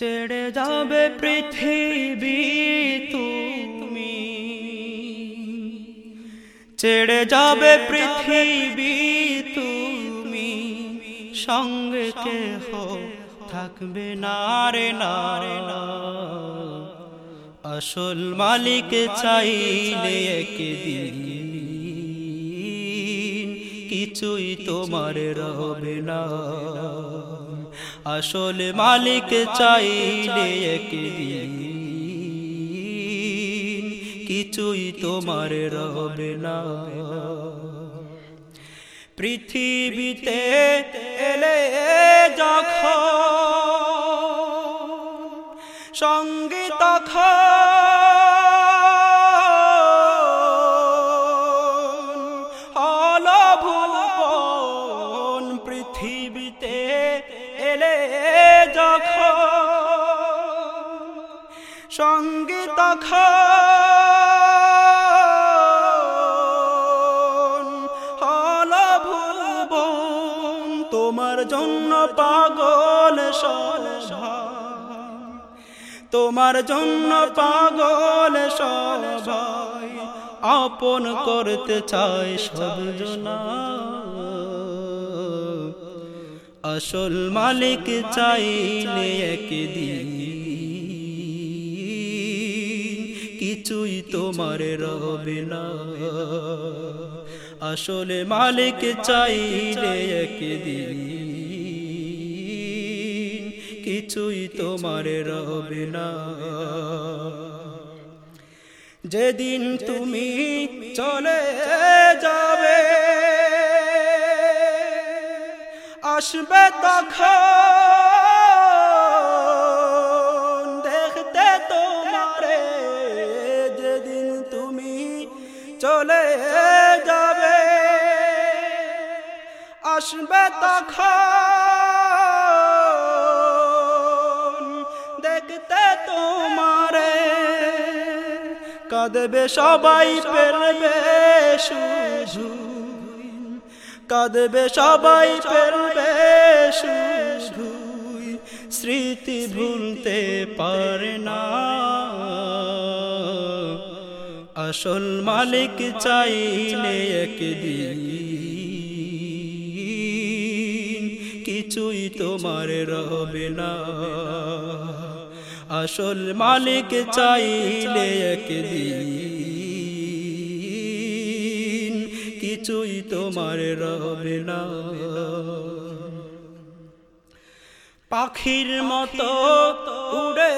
ছেড়ে যাবে পৃথিবী তুমি। ছেড়ে যাবে পৃথিবী তুমি। সঙ্গে কেহ থাকবে না রে না। আসল মালিক চাইলে একদিন কিছুই তোমার রবে না। আসল মালিক চাইলে একদিন কিছুই তোমার রবে না। পৃথিবীতে এলে যখন সঙ্গে তখন হল ভুবন পৃথিবীতে এলে যখন সঙ্গে তখন হল তোমার জন্য পাগল তোমার জন্য পাগল সবাই আপন করতে চায় সবজনা। আসল মালিক চাইলে একদিন কিছুই তোমার রবে না। আসলে মালিক চাইলে একদিন কিছুই তোমার রবে না। যেদিন তুমি চলে যাবে আসবে তখন। দেখতে তোমারে যেদিন তুমি চলে যাবে। আসবে তখন। দেখতে তোমারে কাঁদবে সবাই পেলবে শুধু কাঁদবে সবাই পেলবে শুধু স্মৃতি ভুলতে পারে না। আসল মালিক চাইলে একদিন কিছুই তোমার রবে না। আসল মালিক চাইলে একদিন কিছুই তোমার রবে না। পাখির মতো উড়ে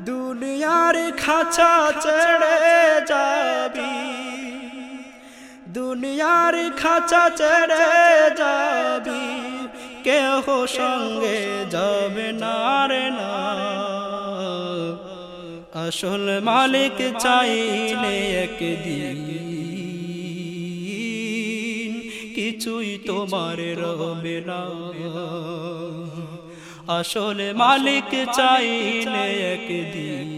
দুনিয়ার খাঁচা ছেড়ে যাবি। দুনিয়ার খাঁচা ছেড়ে যাবি। কেহ সঙ্গে যাবে না রে না। আসল মালিক চাইলে একদিন কিছুই তোমার রবে না। আসল মালিক চাইলে একদিন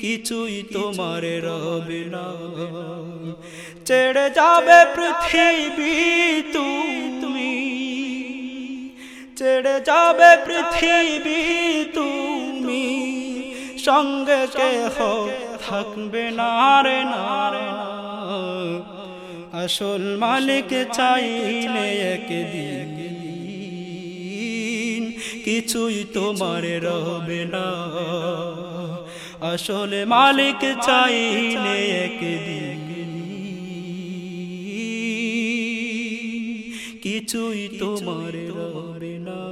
কিছুই তোমার রবে না। ছেড়ে যাবে পৃথিবী তুমি। ছেড়ে যাবে পৃথিবী তুমি। সঙ্গে কেহ থাকবে না রে না। আসল মালিক চাইলে একদিন কিছুই তোমার রবে না। আসলে মালিক চাইলে একদিন কিছুই তোমার রবে না।